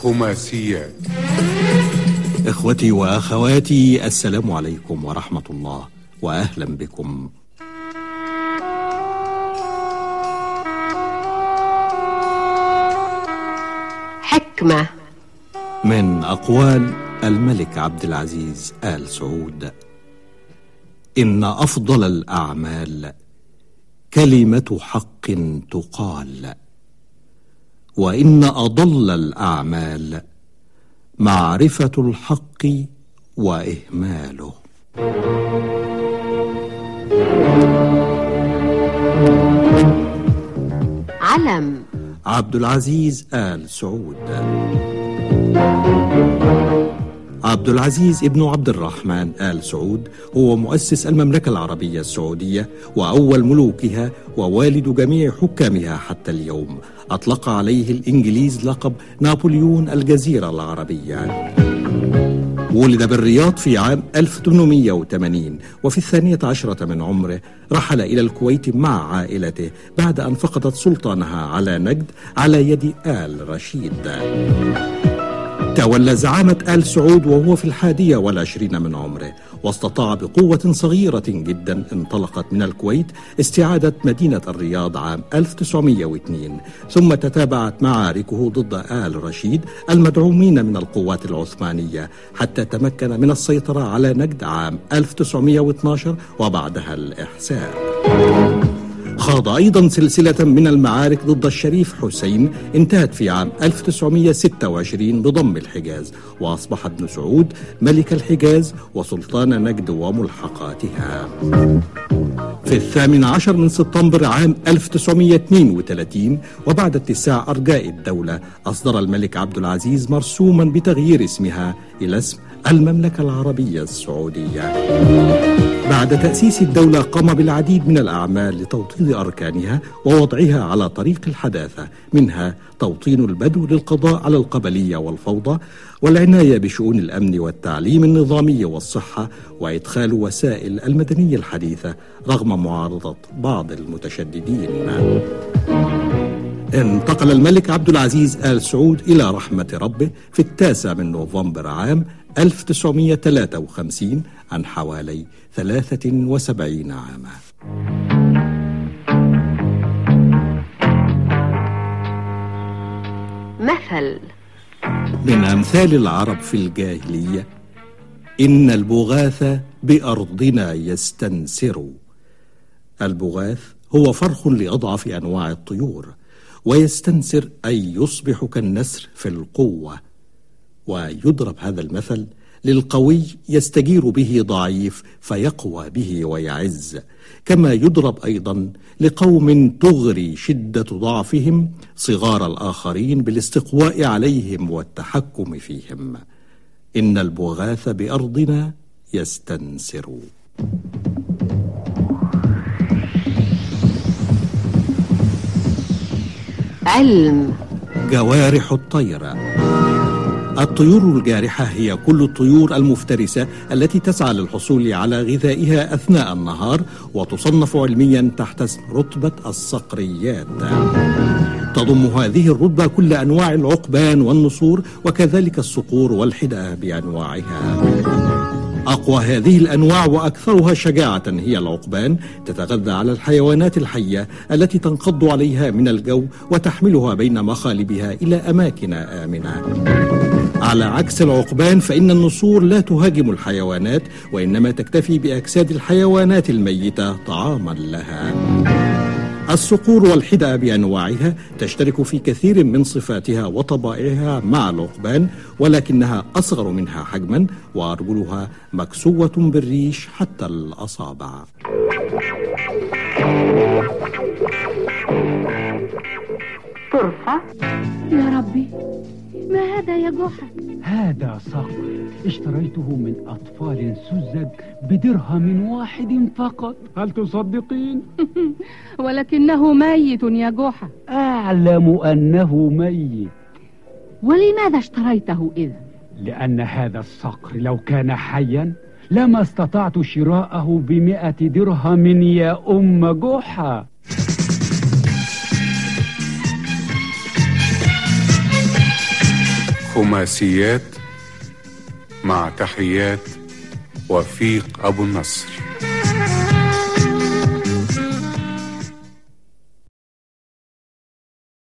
خماسيات. إخوتي وأخواتي السلام عليكم ورحمة الله وأهلا بكم. حكمة. من أقوال الملك عبد العزيز آل سعود. إن أفضل الأعمال كلمة حق تقال. وإن أضل الأعمال. معرفة الحق وإهماله. علم. عبد العزيز آل سعود. عبد العزيز ابن عبد الرحمن آل سعود هو مؤسس المملكة العربية السعودية وأول ملوكها ووالد جميع حكامها حتى اليوم. أطلق عليه الإنجليز لقب نابليون الجزيرة العربية. ولد بالرياض في عام 1880 وفي الثانية عشرة من عمره رحل إلى الكويت مع عائلته بعد أن فقدت سلطانها على نجد على يد آل رشيد. تولى زعامة آل سعود وهو في الحادية والعشرين من عمره؟ واستطاع بقوة صغيرة جدا انطلقت من الكويت استعادة مدينة الرياض عام 1902 ثم تتابعت معاركه ضد آل رشيد المدعومين من القوات العثمانية حتى تمكن من السيطرة على نجد عام 1912 وبعدها الإحساء خاض أيضا سلسلة من المعارك ضد الشريف حسين انتهت في عام 1926 بضم الحجاز وأصبح ابن سعود ملك الحجاز وسلطان نجد وملحقاتها. في الثامن عشر من سبتمبر عام 1932 وبعد اتساع أرجاء الدولة أصدر الملك عبد العزيز مرسوما بتغيير اسمها إلى اسم المملكة العربية السعودية. بعد تأسيس الدولة قام بالعديد من الأعمال لتوطين أركانها ووضعها على طريق الحداثة منها توطين البدو للقضاء على القبلية والفوضى والعناية بشؤون الأمن والتعليم النظامي والصحة وإدخال وسائل المدنية الحديثة رغم معارضة بعض المتشددين. انتقل الملك عبد العزيز آل سعود إلى رحمة ربه في التاسع من نوفمبر عام 1953 عن حوالي 73 عاما. مثل. من أمثال العرب في الجاهلية إن البغاث بأرضنا يستنسر. البغاث هو فرخ لأضعف أنواع الطيور ويستنسر أي يصبح كالنسر في القوة. ويضرب هذا المثل للقوي يستجير به ضعيف فيقوى به ويعز. كما يضرب أيضا لقوم تغري شدة ضعفهم صغار الآخرين بالاستقواء عليهم والتحكم فيهم. إن البغاث بأرضنا يستنسر. علم. جوارح الطير الطيور الجارحة هي كل الطيور المفترسة التي تسعى للحصول على غذائها أثناء النهار وتصنف علميا تحت اسم رتبة الصقريات. تضم هذه الرتبة كل أنواع العقبان والنسور وكذلك الصقور والحدأ بأنواعها. أقوى هذه الأنواع وأكثرها شجاعة هي العقبان. تتغذى على الحيوانات الحية التي تنقض عليها من الجو وتحملها بين مخالبها إلى أماكن آمنة. على عكس العقبان فإن النسور لا تهاجم الحيوانات وإنما تكتفي بأجساد الحيوانات الميتة طعاما لها. الصقور والحدأ بأنواعها تشترك في كثير من صفاتها وطبائعها مع العقبان ولكنها أصغر منها حجما وأرجلها مكسوة بالريش حتى الأصابع. ترفع يا ربي. ما هذا يا جحا؟ هذا صقر اشتريته من أطفال سذج بدرهم واحد فقط. هل تصدقين؟ ولكنه ميت يا جحا. أعلم أنه ميت. ولماذا اشتريته إذا؟ لأن هذا الصقر لو كان حيا لما استطعت شراءه بمئة درهم يا أم جحا. خماسيات مع تحيات وفيق أبو النصر.